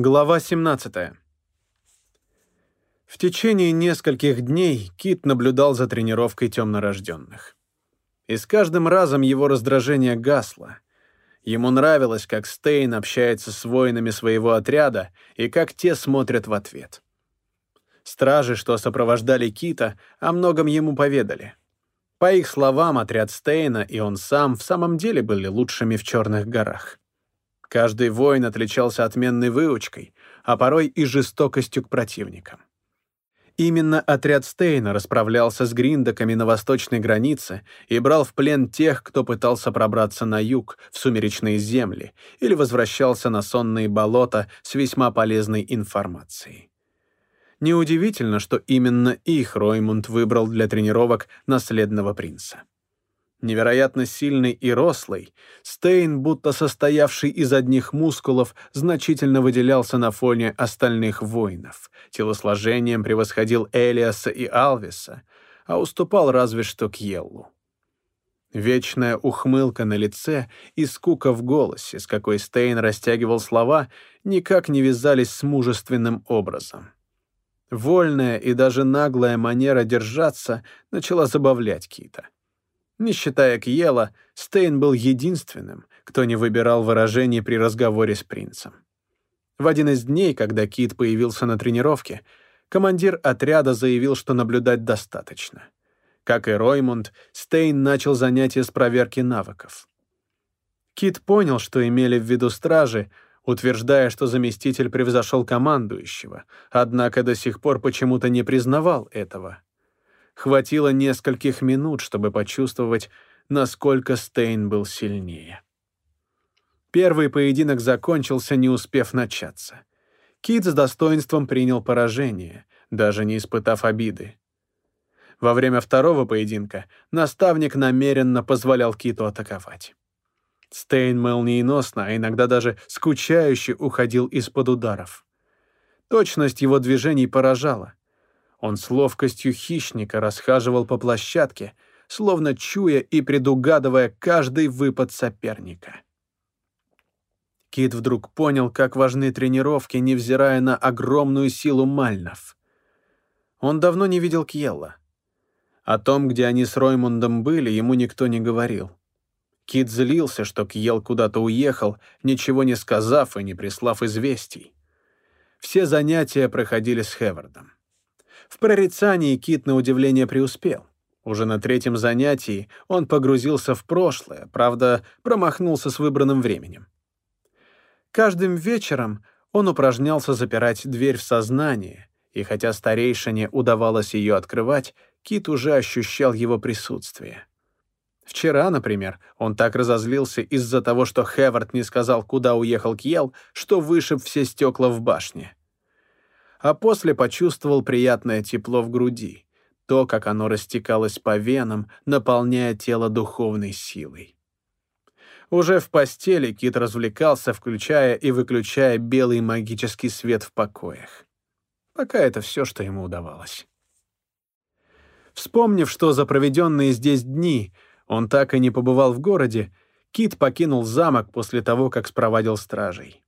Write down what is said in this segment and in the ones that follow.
Глава 17. В течение нескольких дней Кит наблюдал за тренировкой темнорожденных. И с каждым разом его раздражение гасло. Ему нравилось, как Стейн общается с воинами своего отряда и как те смотрят в ответ. Стражи, что сопровождали Кита, о многом ему поведали. По их словам, отряд Стейна и он сам в самом деле были лучшими в Черных горах. Каждый воин отличался отменной выучкой, а порой и жестокостью к противникам. Именно отряд Стейна расправлялся с гриндаками на восточной границе и брал в плен тех, кто пытался пробраться на юг, в сумеречные земли, или возвращался на сонные болота с весьма полезной информацией. Неудивительно, что именно их Роймунд выбрал для тренировок наследного принца. Невероятно сильный и рослый, Стейн, будто состоявший из одних мускулов, значительно выделялся на фоне остальных воинов. Телосложением превосходил Элиаса и Алвиса, а уступал разве что Кьеллу. Вечная ухмылка на лице и скука в голосе, с какой Стейн растягивал слова, никак не вязались с мужественным образом. Вольная и даже наглая манера держаться начала забавлять Кита. Не считая Кьела, Стейн был единственным, кто не выбирал выражений при разговоре с принцем. В один из дней, когда Кит появился на тренировке, командир отряда заявил, что наблюдать достаточно. Как и Роймунд, Стейн начал занятия с проверки навыков. Кит понял, что имели в виду стражи, утверждая, что заместитель превзошел командующего, однако до сих пор почему-то не признавал этого — Хватило нескольких минут, чтобы почувствовать, насколько Стейн был сильнее. Первый поединок закончился, не успев начаться. Кит с достоинством принял поражение, даже не испытав обиды. Во время второго поединка наставник намеренно позволял Киту атаковать. Стейн молниеносно, а иногда даже скучающе уходил из-под ударов. Точность его движений поражала. Он с ловкостью хищника расхаживал по площадке, словно чуя и предугадывая каждый выпад соперника. Кит вдруг понял, как важны тренировки, невзирая на огромную силу мальнов. Он давно не видел Кьелла. О том, где они с Роймундом были, ему никто не говорил. Кит злился, что Кьел куда-то уехал, ничего не сказав и не прислав известий. Все занятия проходили с Хевардом. В прорицании Кит на удивление преуспел. Уже на третьем занятии он погрузился в прошлое, правда, промахнулся с выбранным временем. Каждым вечером он упражнялся запирать дверь в сознание, и хотя старейшине удавалось ее открывать, Кит уже ощущал его присутствие. Вчера, например, он так разозлился из-за того, что Хевард не сказал, куда уехал Кьел, что вышиб все стекла в башне а после почувствовал приятное тепло в груди, то, как оно растекалось по венам, наполняя тело духовной силой. Уже в постели Кит развлекался, включая и выключая белый магический свет в покоях. Пока это все, что ему удавалось. Вспомнив, что за проведенные здесь дни он так и не побывал в городе, Кит покинул замок после того, как спровадил стражей.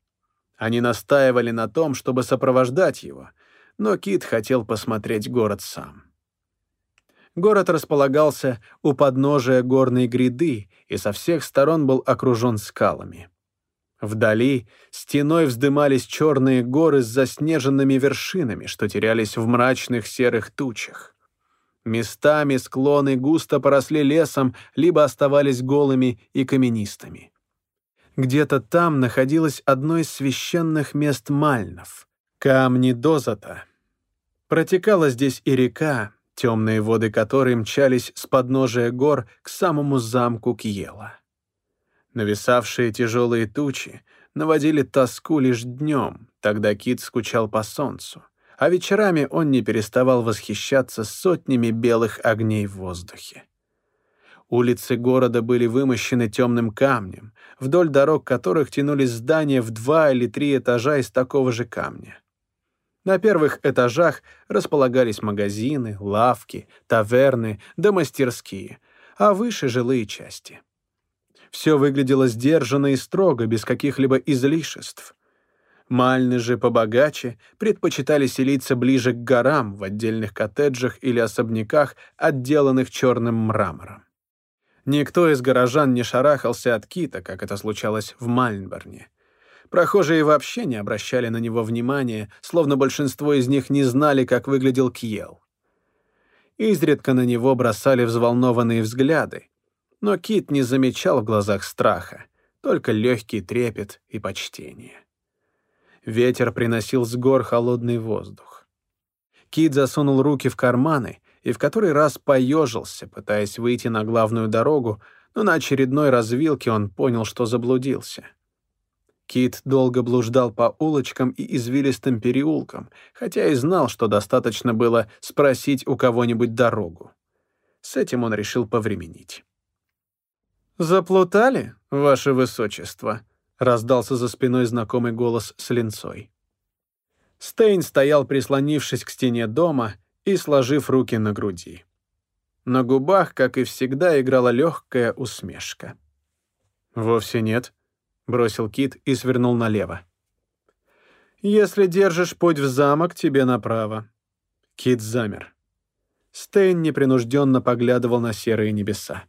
Они настаивали на том, чтобы сопровождать его, но Кит хотел посмотреть город сам. Город располагался у подножия горной гряды и со всех сторон был окружен скалами. Вдали стеной вздымались черные горы с заснеженными вершинами, что терялись в мрачных серых тучах. Местами склоны густо поросли лесом, либо оставались голыми и каменистыми. Где-то там находилось одно из священных мест Мальнов — камни Дозата. Протекала здесь и река, темные воды которой мчались с подножия гор к самому замку Кьела. Нависавшие тяжелые тучи наводили тоску лишь днем, тогда Кит скучал по солнцу, а вечерами он не переставал восхищаться сотнями белых огней в воздухе. Улицы города были вымощены темным камнем, вдоль дорог которых тянулись здания в два или три этажа из такого же камня. На первых этажах располагались магазины, лавки, таверны да мастерские, а выше — жилые части. Все выглядело сдержанно и строго, без каких-либо излишеств. Мальны же побогаче предпочитали селиться ближе к горам в отдельных коттеджах или особняках, отделанных черным мрамором. Никто из горожан не шарахался от кита, как это случалось в Мальнборне. Прохожие вообще не обращали на него внимания, словно большинство из них не знали, как выглядел Кьел. Изредка на него бросали взволнованные взгляды, но Кит не замечал в глазах страха, только легкий трепет и почтение. Ветер приносил с гор холодный воздух. Кит засунул руки в карманы и в который раз поежился, пытаясь выйти на главную дорогу, но на очередной развилке он понял, что заблудился. Кит долго блуждал по улочкам и извилистым переулкам, хотя и знал, что достаточно было спросить у кого-нибудь дорогу. С этим он решил повременить. «Заплутали, ваше высочество?» — раздался за спиной знакомый голос с линцой. Стейн стоял, прислонившись к стене дома и сложив руки на груди. На губах, как и всегда, играла легкая усмешка. «Вовсе нет», — бросил Кит и свернул налево. «Если держишь путь в замок, тебе направо». Кит замер. Стейн непринужденно поглядывал на серые небеса.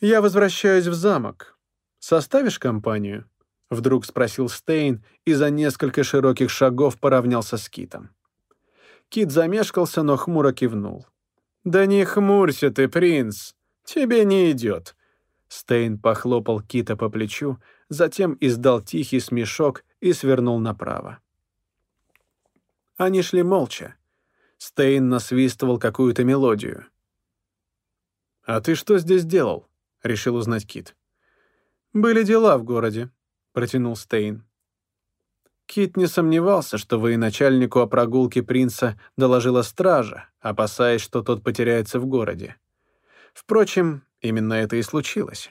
«Я возвращаюсь в замок. Составишь компанию?» — вдруг спросил Стейн и за несколько широких шагов поравнялся с Китом. Кит замешкался, но хмуро кивнул. «Да не хмурься ты, принц! Тебе не идет!» Стейн похлопал Кита по плечу, затем издал тихий смешок и свернул направо. Они шли молча. Стейн насвистывал какую-то мелодию. «А ты что здесь делал?» — решил узнать Кит. «Были дела в городе», — протянул Стейн. Кит не сомневался, что военачальнику о прогулке принца доложила стража, опасаясь, что тот потеряется в городе. Впрочем, именно это и случилось.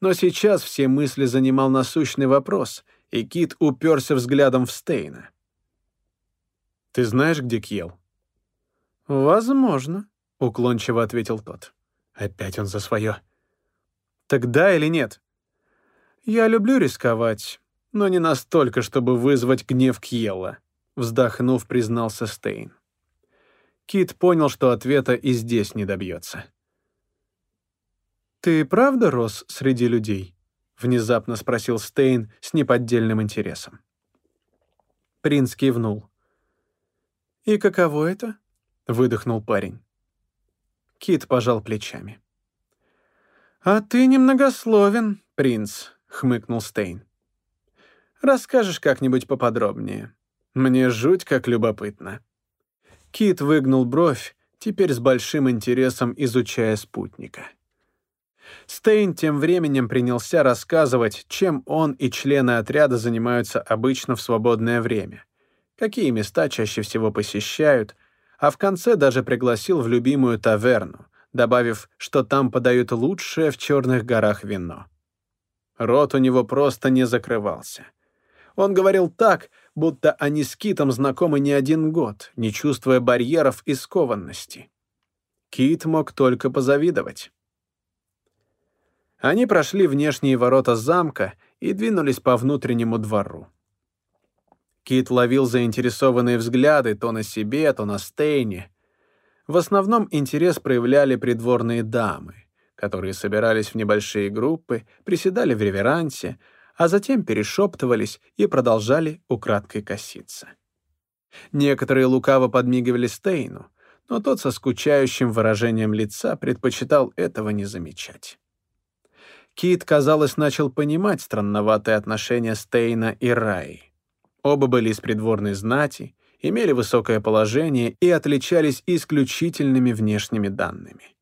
Но сейчас все мысли занимал насущный вопрос, и Кит уперся взглядом в Стейна. «Ты знаешь, где Кьел?» «Возможно», — уклончиво ответил тот. Опять он за свое. «Так да или нет?» «Я люблю рисковать, но не настолько, чтобы вызвать гнев Кьелла», — вздохнув, признался Стейн. Кит понял, что ответа и здесь не добьется. «Ты правда рос среди людей?» — внезапно спросил Стейн с неподдельным интересом. Принц кивнул. «И каково это?» — выдохнул парень. Кит пожал плечами. «А ты немногословен, принц», — хмыкнул Стейн. «Расскажешь как-нибудь поподробнее. Мне жуть как любопытно». Кит выгнул бровь, теперь с большим интересом изучая спутника. Стейн тем временем принялся рассказывать, чем он и члены отряда занимаются обычно в свободное время, какие места чаще всего посещают — а в конце даже пригласил в любимую таверну, добавив, что там подают лучшее в Черных горах вино. Рот у него просто не закрывался. Он говорил так, будто они с Китом знакомы не один год, не чувствуя барьеров и скованности. Кит мог только позавидовать. Они прошли внешние ворота замка и двинулись по внутреннему двору. Кит ловил заинтересованные взгляды то на себе, то на Стейне. В основном интерес проявляли придворные дамы, которые собирались в небольшие группы, приседали в реверансе, а затем перешептывались и продолжали украдкой коситься. Некоторые лукаво подмигивали Стейну, но тот со скучающим выражением лица предпочитал этого не замечать. Кит, казалось, начал понимать странноватые отношения Стейна и Раи. Оба были из придворной знати, имели высокое положение и отличались исключительными внешними данными.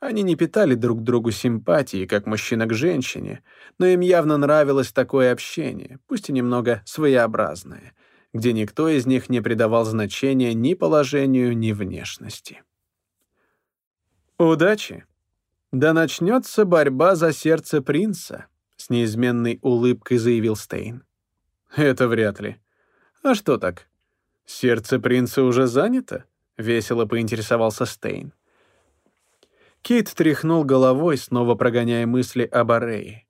Они не питали друг другу симпатии, как мужчина к женщине, но им явно нравилось такое общение, пусть и немного своеобразное, где никто из них не придавал значения ни положению, ни внешности. «Удачи! Да начнется борьба за сердце принца», — с неизменной улыбкой заявил Стейн. «Это вряд ли. А что так? Сердце принца уже занято?» — весело поинтересовался Стейн. Кит тряхнул головой, снова прогоняя мысли об Арее.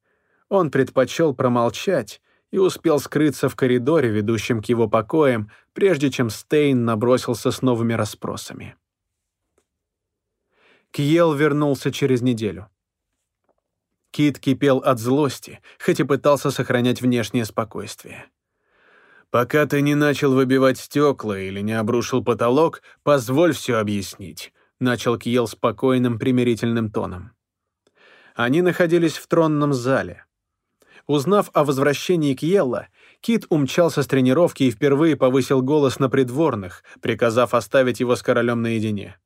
Он предпочел промолчать и успел скрыться в коридоре, ведущем к его покоям, прежде чем Стейн набросился с новыми расспросами. Кьел вернулся через неделю. Кит кипел от злости, хоть и пытался сохранять внешнее спокойствие. «Пока ты не начал выбивать стекла или не обрушил потолок, позволь все объяснить», — начал Кьел спокойным примирительным тоном. Они находились в тронном зале. Узнав о возвращении Кьелла, Кит умчался с тренировки и впервые повысил голос на придворных, приказав оставить его с королем наедине.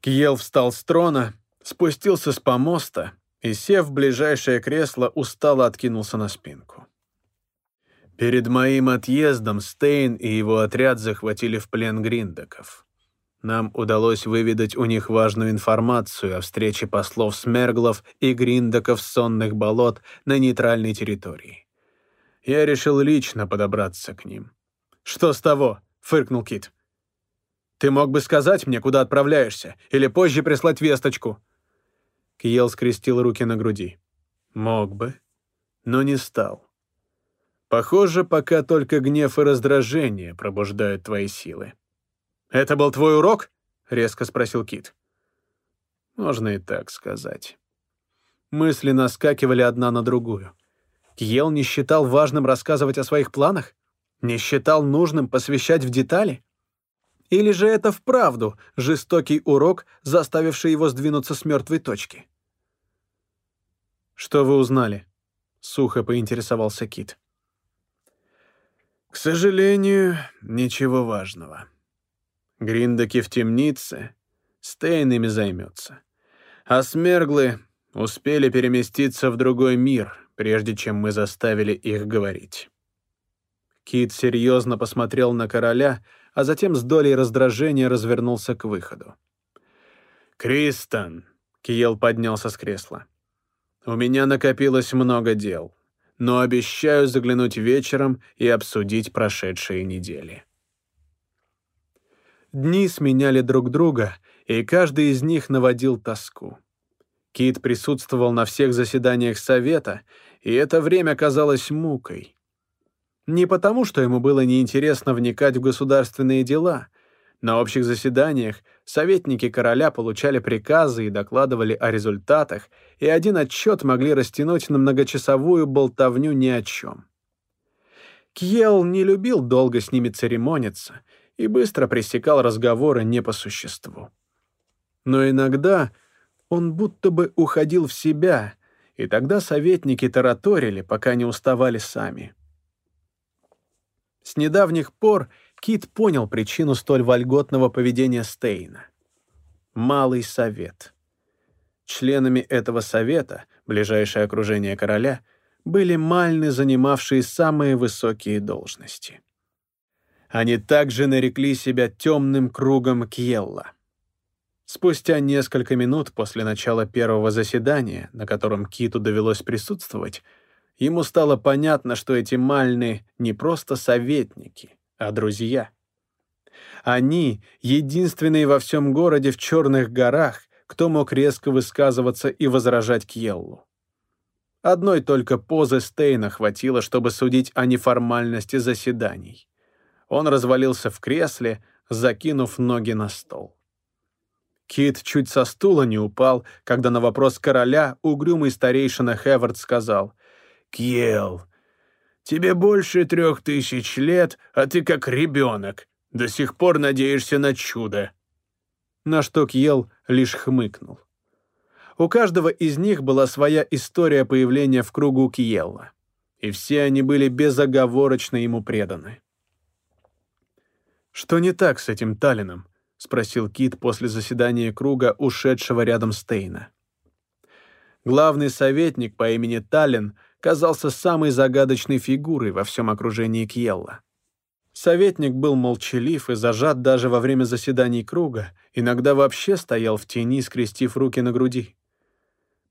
Кьел встал с трона, спустился с помоста и, сев в ближайшее кресло, устало откинулся на спинку. Перед моим отъездом Стейн и его отряд захватили в плен гриндаков. Нам удалось выведать у них важную информацию о встрече послов Смерглов и гриндаков сонных болот на нейтральной территории. Я решил лично подобраться к ним. «Что с того?» — фыркнул Кит. «Ты мог бы сказать мне, куда отправляешься, или позже прислать весточку». Киел скрестил руки на груди. «Мог бы, но не стал. Похоже, пока только гнев и раздражение пробуждают твои силы. «Это был твой урок?» — резко спросил Кит. Можно и так сказать. Мысли наскакивали одна на другую. Кьел не считал важным рассказывать о своих планах? Не считал нужным посвящать в детали? Или же это вправду жестокий урок, заставивший его сдвинуться с мертвой точки? «Что вы узнали?» — сухо поинтересовался Кит. К сожалению, ничего важного. Гриндаки в темнице, Стейн ими займется. А Смерглы успели переместиться в другой мир, прежде чем мы заставили их говорить. Кит серьезно посмотрел на короля, а затем с долей раздражения развернулся к выходу. «Кристон!» — Киел поднялся с кресла. «У меня накопилось много дел но обещаю заглянуть вечером и обсудить прошедшие недели. Дни сменяли друг друга, и каждый из них наводил тоску. Кит присутствовал на всех заседаниях совета, и это время казалось мукой. Не потому, что ему было неинтересно вникать в государственные дела — на общих заседаниях советники короля получали приказы и докладывали о результатах, и один отчет могли растянуть на многочасовую болтовню ни о чем. Кьел не любил долго с ними церемониться и быстро пресекал разговоры не по существу. Но иногда он будто бы уходил в себя, и тогда советники тараторили, пока не уставали сами. С недавних пор Кит понял причину столь вольготного поведения Стейна. Малый совет. Членами этого совета, ближайшее окружение короля, были мальны, занимавшие самые высокие должности. Они также нарекли себя темным кругом Кьелла. Спустя несколько минут после начала первого заседания, на котором Киту довелось присутствовать, ему стало понятно, что эти мальны не просто советники, а друзья. Они — единственные во всем городе в Черных горах, кто мог резко высказываться и возражать Кьеллу. Одной только позы Стейна хватило, чтобы судить о неформальности заседаний. Он развалился в кресле, закинув ноги на стол. Кит чуть со стула не упал, когда на вопрос короля угрюмый старейшина Хевард сказал «Кьел, Тебе больше трех тысяч лет, а ты как ребенок. До сих пор надеешься на чудо». На что Кьел лишь хмыкнул. У каждого из них была своя история появления в кругу Кьелла, и все они были безоговорочно ему преданы. «Что не так с этим Талином?» — спросил Кит после заседания круга, ушедшего рядом Стейна. Главный советник по имени Таллин — казался самой загадочной фигурой во всем окружении Кьелла. Советник был молчалив и зажат даже во время заседаний круга, иногда вообще стоял в тени, скрестив руки на груди.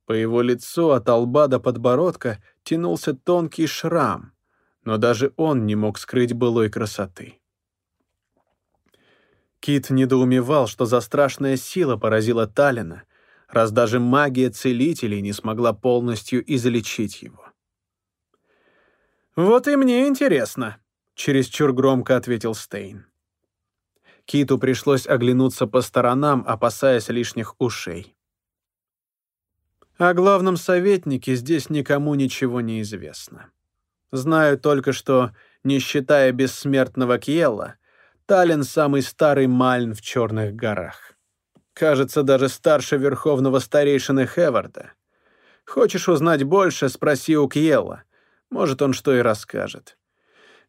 По его лицу от лба до подбородка тянулся тонкий шрам, но даже он не мог скрыть былой красоты. Кит недоумевал, что за страшная сила поразила Талина, раз даже магия целителей не смогла полностью излечить его. «Вот и мне интересно», — чересчур громко ответил Стейн. Киту пришлось оглянуться по сторонам, опасаясь лишних ушей. О главном советнике здесь никому ничего не известно. Знаю только, что, не считая бессмертного Кьелла, Таллин — самый старый Мальн в Черных горах. Кажется, даже старше верховного старейшины Хеварда. Хочешь узнать больше, спроси у Кьелла. Может, он что и расскажет.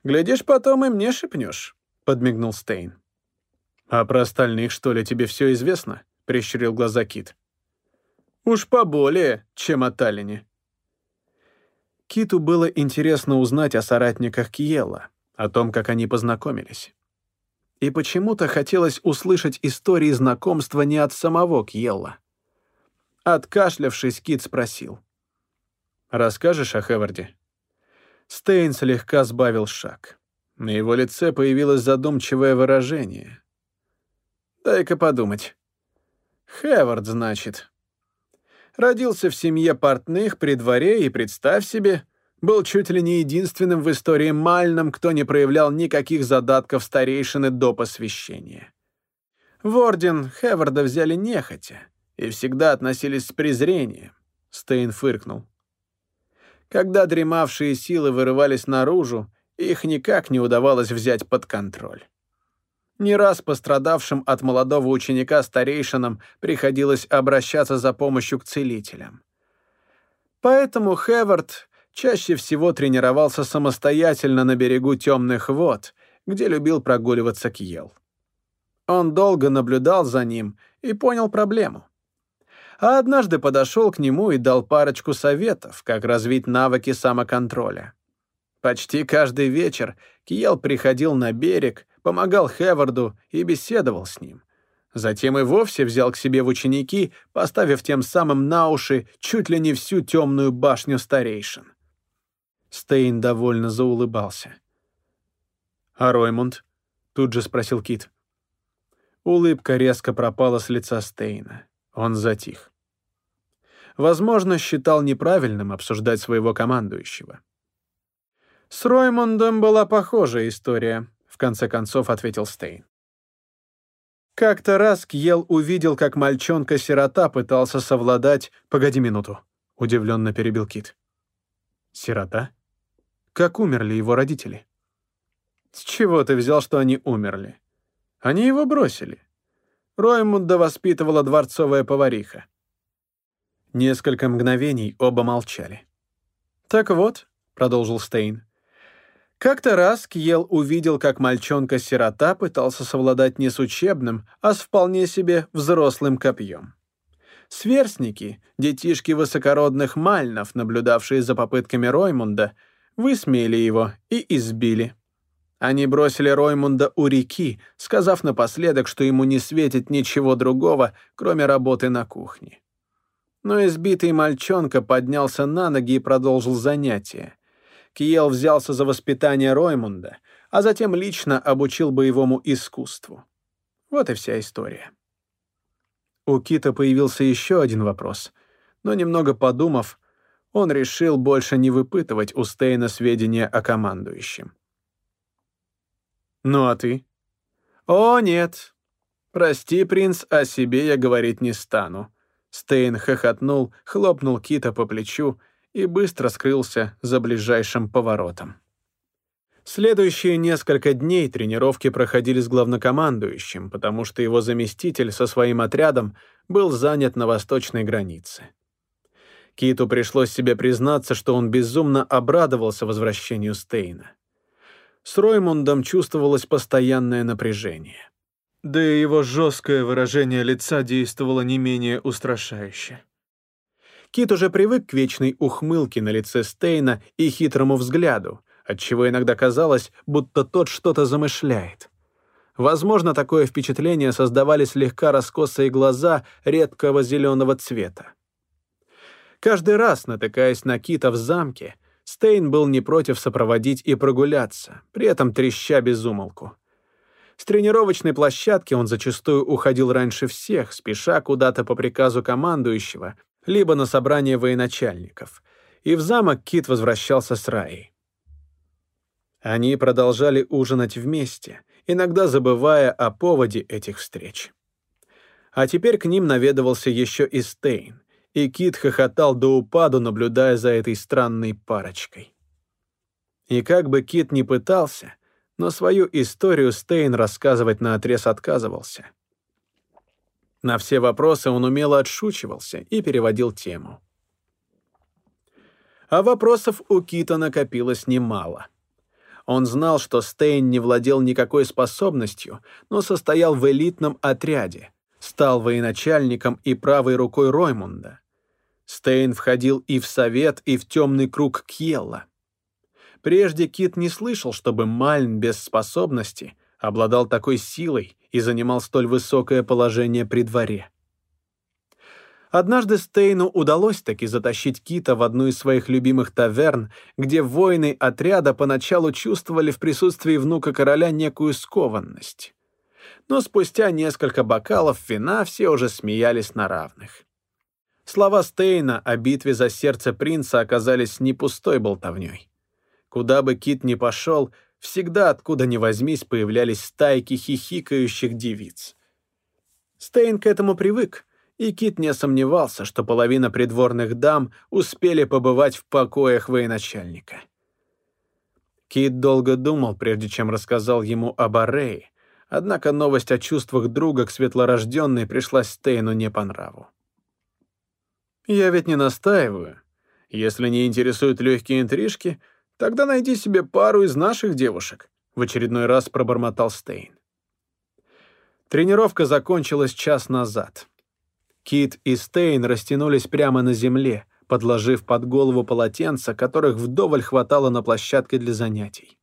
Глядишь, потом и мне шепнешь, — подмигнул Стейн. «А про остальных, что ли, тебе все известно?» — прищурил глаза Кит. «Уж поболее, чем о Таллине». Киту было интересно узнать о соратниках Киела, о том, как они познакомились. И почему-то хотелось услышать истории знакомства не от самого Кьелла. Откашлявшись, Кит спросил. «Расскажешь о Хеварде?» Стейн слегка сбавил шаг. На его лице появилось задумчивое выражение. Дай-ка подумать. Хевард, значит. Родился в семье портных при дворе и, представь себе, был чуть ли не единственным в истории Мальном, кто не проявлял никаких задатков старейшины до посвящения. В орден Хеварда взяли нехотя и всегда относились с презрением. Стейн фыркнул. Когда дремавшие силы вырывались наружу, их никак не удавалось взять под контроль. Не раз пострадавшим от молодого ученика старейшинам приходилось обращаться за помощью к целителям. Поэтому Хевард чаще всего тренировался самостоятельно на берегу темных вод, где любил прогуливаться Кьел. Он долго наблюдал за ним и понял проблему. А однажды подошел к нему и дал парочку советов, как развить навыки самоконтроля. Почти каждый вечер Киел приходил на берег, помогал Хеварду и беседовал с ним. Затем и вовсе взял к себе в ученики, поставив тем самым на уши чуть ли не всю темную башню старейшин. Стейн довольно заулыбался. «А Роймунд?» — тут же спросил Кит. Улыбка резко пропала с лица Стейна. Он затих. Возможно, считал неправильным обсуждать своего командующего. С Роймондом была похожая история, в конце концов ответил Стейн. Как-то раз Кьел увидел, как мальчонка-сирота пытался совладать... Погоди минуту, удивленно перебил Кит. Сирота? Как умерли его родители? С чего ты взял, что они умерли? Они его бросили. Роймунда воспитывала дворцовая повариха. Несколько мгновений оба молчали. «Так вот», — продолжил Стейн, как-то раз Кьел увидел, как мальчонка-сирота пытался совладать не с учебным, а с вполне себе взрослым копьем. Сверстники, детишки высокородных мальнов, наблюдавшие за попытками Роймунда, высмеяли его и избили. Они бросили Роймунда у реки, сказав напоследок, что ему не светит ничего другого, кроме работы на кухне. Но избитый мальчонка поднялся на ноги и продолжил занятие. Киел взялся за воспитание Роймунда, а затем лично обучил боевому искусству. Вот и вся история. У Кита появился еще один вопрос, но немного подумав, он решил больше не выпытывать у Стейна сведения о командующем. «Ну а ты?» «О, нет. Прости, принц, о себе я говорить не стану». Стейн хохотнул, хлопнул Кита по плечу и быстро скрылся за ближайшим поворотом. Следующие несколько дней тренировки проходили с главнокомандующим, потому что его заместитель со своим отрядом был занят на восточной границе. Киту пришлось себе признаться, что он безумно обрадовался возвращению Стейна. С Роймундом чувствовалось постоянное напряжение. Да и его жесткое выражение лица действовало не менее устрашающе. Кит уже привык к вечной ухмылке на лице Стейна и хитрому взгляду, отчего иногда казалось, будто тот что-то замышляет. Возможно, такое впечатление создавали слегка раскосые глаза редкого зеленого цвета. Каждый раз, натыкаясь на Кита в замке, Стейн был не против сопроводить и прогуляться, при этом треща без умолку. С тренировочной площадки он зачастую уходил раньше всех, спеша куда-то по приказу командующего, либо на собрание военачальников, и в замок Кит возвращался с Раей. Они продолжали ужинать вместе, иногда забывая о поводе этих встреч. А теперь к ним наведывался еще и Стейн, и Кит хохотал до упаду, наблюдая за этой странной парочкой. И как бы Кит ни пытался, но свою историю Стейн рассказывать наотрез отказывался. На все вопросы он умело отшучивался и переводил тему. А вопросов у Кита накопилось немало. Он знал, что Стейн не владел никакой способностью, но состоял в элитном отряде, стал военачальником и правой рукой Роймунда. Стейн входил и в совет, и в темный круг Кьелла. Прежде Кит не слышал, чтобы Мальн без способности обладал такой силой и занимал столь высокое положение при дворе. Однажды Стейну удалось таки затащить Кита в одну из своих любимых таверн, где воины отряда поначалу чувствовали в присутствии внука короля некую скованность. Но спустя несколько бокалов вина все уже смеялись на равных. Слова Стейна о битве за сердце принца оказались не пустой болтовней. Куда бы Кит ни пошел, всегда откуда ни возьмись появлялись стайки хихикающих девиц. Стейн к этому привык, и Кит не сомневался, что половина придворных дам успели побывать в покоях военачальника. Кит долго думал, прежде чем рассказал ему об Арее, однако новость о чувствах друга к светлорожденной пришлась Стейну не по нраву. «Я ведь не настаиваю. Если не интересуют легкие интрижки, тогда найди себе пару из наших девушек», — в очередной раз пробормотал Стейн. Тренировка закончилась час назад. Кит и Стейн растянулись прямо на земле, подложив под голову полотенца, которых вдоволь хватало на площадке для занятий.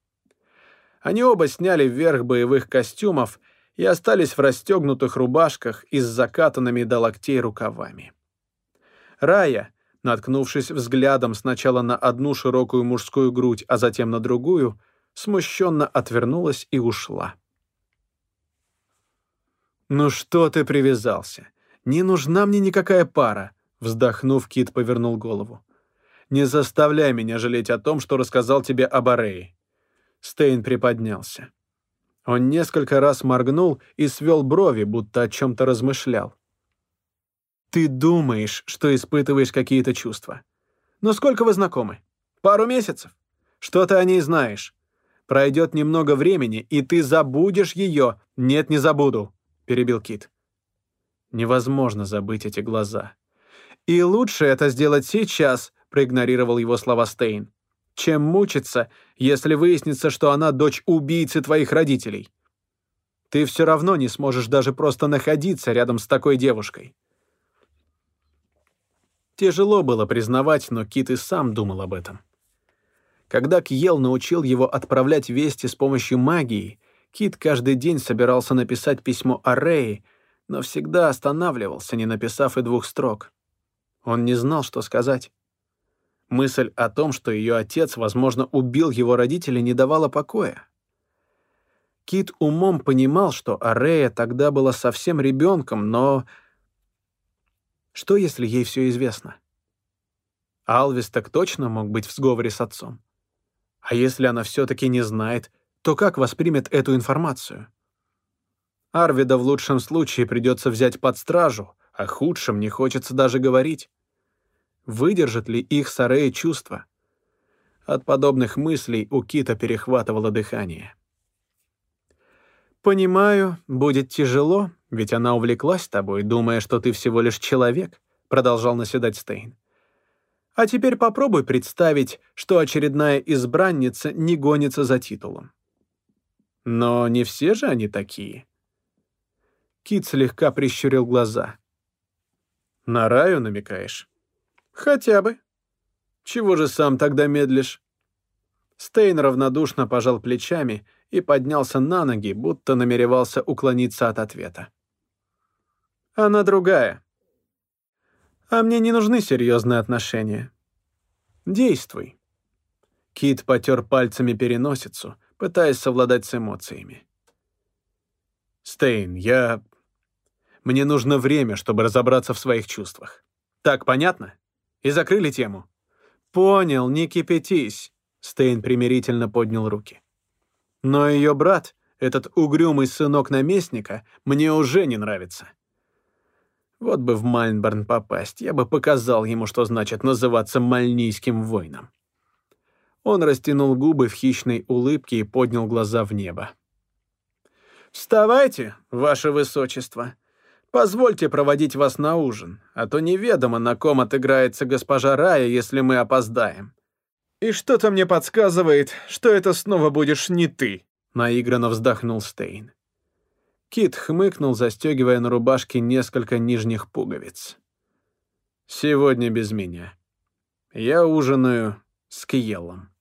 Они оба сняли вверх боевых костюмов и остались в расстегнутых рубашках и с закатанными до локтей рукавами. Рая, наткнувшись взглядом сначала на одну широкую мужскую грудь, а затем на другую, смущенно отвернулась и ушла. «Ну что ты привязался? «Не нужна мне никакая пара», — вздохнув, Кит повернул голову. «Не заставляй меня жалеть о том, что рассказал тебе об Арее». Стейн приподнялся. Он несколько раз моргнул и свел брови, будто о чем-то размышлял. «Ты думаешь, что испытываешь какие-то чувства. Но сколько вы знакомы? Пару месяцев? Что ты о ней знаешь? Пройдет немного времени, и ты забудешь ее. Нет, не забуду», — перебил Кит. Невозможно забыть эти глаза. «И лучше это сделать сейчас», — проигнорировал его слова Стейн, «чем мучиться, если выяснится, что она дочь убийцы твоих родителей. Ты все равно не сможешь даже просто находиться рядом с такой девушкой». Тяжело было признавать, но Кит и сам думал об этом. Когда Кьел научил его отправлять вести с помощью магии, Кит каждый день собирался написать письмо Арреи, но всегда останавливался, не написав и двух строк. Он не знал, что сказать. Мысль о том, что ее отец, возможно, убил его родителей, не давала покоя. Кит умом понимал, что Арея тогда была совсем ребенком, но... Что, если ей все известно? Алвис так точно мог быть в сговоре с отцом. А если она все-таки не знает, то как воспримет эту информацию? Арвида в лучшем случае придется взять под стражу, о худшем не хочется даже говорить. Выдержат ли их Сареи чувства? От подобных мыслей у Кита перехватывало дыхание. «Понимаю, будет тяжело, ведь она увлеклась тобой, думая, что ты всего лишь человек», — продолжал наседать Стейн. «А теперь попробуй представить, что очередная избранница не гонится за титулом». «Но не все же они такие», Кит слегка прищурил глаза. «На раю намекаешь?» «Хотя бы. Чего же сам тогда медлишь?» Стейн равнодушно пожал плечами и поднялся на ноги, будто намеревался уклониться от ответа. «Она другая. А мне не нужны серьезные отношения. Действуй». Кит потер пальцами переносицу, пытаясь совладать с эмоциями. «Стейн, я мне нужно время, чтобы разобраться в своих чувствах. Так понятно? И закрыли тему. Понял, не кипятись. Стейн примирительно поднял руки. Но ее брат, этот угрюмый сынок наместника, мне уже не нравится. Вот бы в Мальнборн попасть, я бы показал ему, что значит называться мальнийским воином. Он растянул губы в хищной улыбке и поднял глаза в небо. «Вставайте, ваше высочество. Позвольте проводить вас на ужин, а то неведомо, на ком отыграется госпожа Рая, если мы опоздаем». «И что-то мне подсказывает, что это снова будешь не ты», — наигранно вздохнул Стейн. Кит хмыкнул, застегивая на рубашке несколько нижних пуговиц. «Сегодня без меня. Я ужинаю с Киелом».